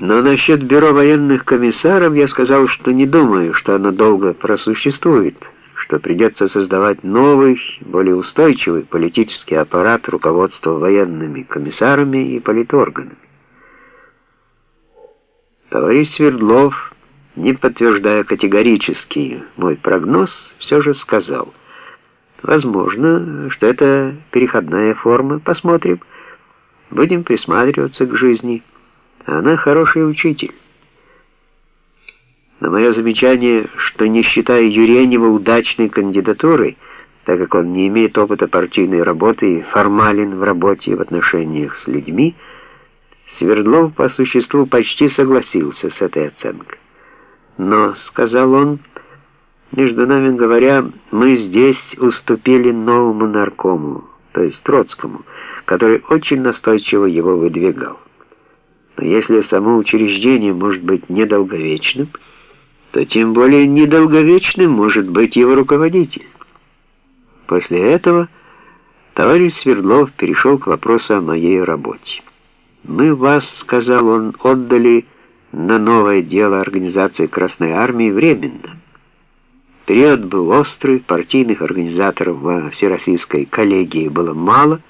Но насчет бюро военных комиссаров я сказал, что не думаю, что оно долго просуществует, что придется создавать новый, более устойчивый политический аппарат руководства военными комиссарами и политорганами. Товарищ Свердлов, не подтверждая категорически мой прогноз, все же сказал, возможно, что это переходная форма, посмотрим, будем присматриваться к жизни. Она хороший учитель. На мое замечание, что не считая Юренева удачной кандидатурой, так как он не имеет опыта партийной работы и формален в работе и в отношениях с людьми, Свердлов по существу почти согласился с этой оценкой. Но, сказал он, между нами говоря, мы здесь уступили новому наркому, то есть Троцкому, который очень настойчиво его выдвигал. Но если само учреждение может быть недолговечным, то тем более недолговечным может быть его руководитель. После этого товарищ Свердлов перешел к вопросу о моей работе. «Мы вас, — сказал он, — отдали на новое дело организации Красной Армии временно. Период был острый, партийных организаторов во Всероссийской коллегии было мало,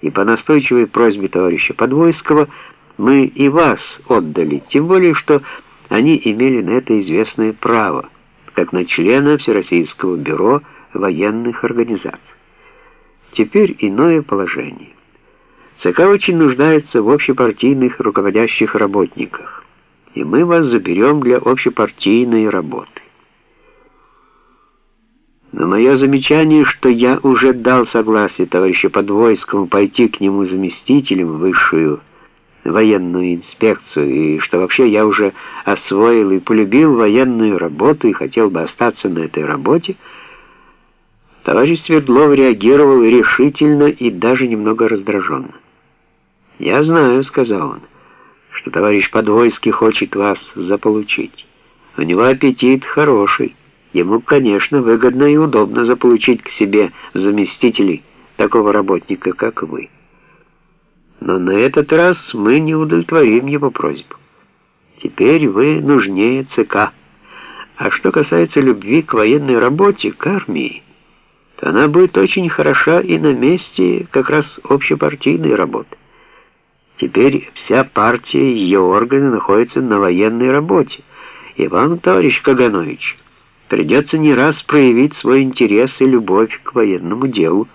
и по настойчивой просьбе товарища Подвойского — мы и вас отдали, тем более, что они имели на это известное право, как на члена Всероссийского бюро военных организаций. Теперь иное положение. ЦК очень нуждается в общепартийных руководящих работниках, и мы вас заберем для общепартийной работы. Но мое замечание, что я уже дал согласие товарищу Подвойскому пойти к нему заместителем высшую военную инспекцию, и что вообще я уже освоил и полюбил военную работу и хотел бы остаться на этой работе, товарищ Свердлов реагировал решительно и даже немного раздраженно. «Я знаю», — сказал он, — «что товарищ Подвойский хочет вас заполучить. У него аппетит хороший. Ему, конечно, выгодно и удобно заполучить к себе заместителей такого работника, как вы». Но на этот раз мы не удовлетворим его просьбу. Теперь вы нужнее ЦК. А что касается любви к военной работе, к армии, то она будет очень хороша и на месте как раз общепартийной работы. Теперь вся партия и ее органы находятся на военной работе, и вам, товарищ Каганович, придется не раз проявить свой интерес и любовь к военному делу,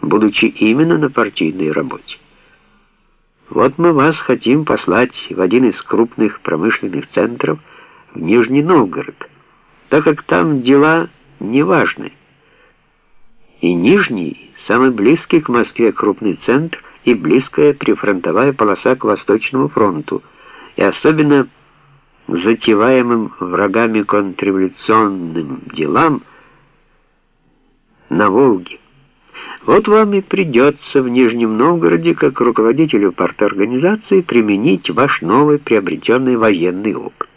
будучи именно на партийной работе. Вот мы вас хотим послать в один из крупных промышленных центров, в Нижний Новгород, так как там дела неважны. И Нижний — самый близкий к Москве крупный центр и близкая прифронтовая полоса к Восточному фронту, и особенно затеваемым врагами контрреволюционным делам на Волге. Вот вам и придется в Нижнем Новгороде, как руководителю парторганизации, применить ваш новый приобретенный военный опыт.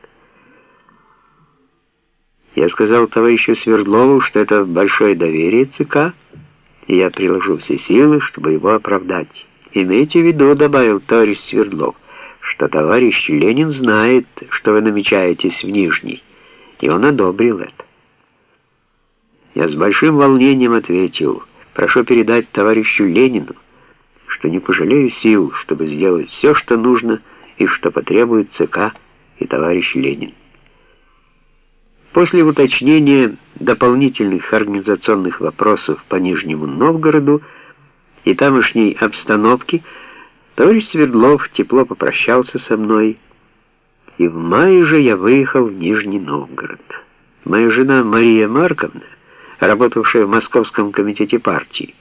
Я сказал товарищу Свердлову, что это большое доверие ЦК, и я приложу все силы, чтобы его оправдать. Имейте в виду, добавил товарищ Свердлов, что товарищ Ленин знает, что вы намечаетесь в Нижний, и он одобрил это. Я с большим волнением ответил, Прошу передать товарищу Ленину, что не пожалею сил, чтобы сделать все, что нужно и что потребует ЦК и товарищ Ленин. После уточнения дополнительных организационных вопросов по Нижнему Новгороду и тамошней обстановки, товарищ Свердлов тепло попрощался со мной, и в мае же я выехал в Нижний Новгород. Моя жена Мария Марковна работавшая в Московском комитете партии,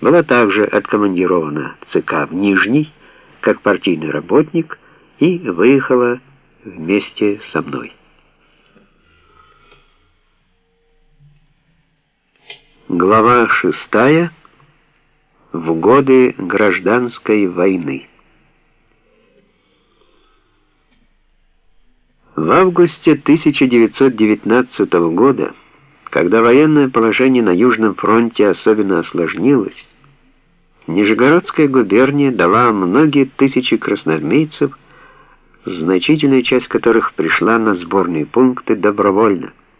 была также откомандирована ЦК в Нижний, как партийный работник, и выехала вместе со мной. Глава шестая. В годы гражданской войны. В августе 1919 года когда военное положение на Южном фронте особенно осложнилось, Нижегородская губерния дала многие тысячи красноармейцев значительная часть которых пришла на сборные пункты добровольно.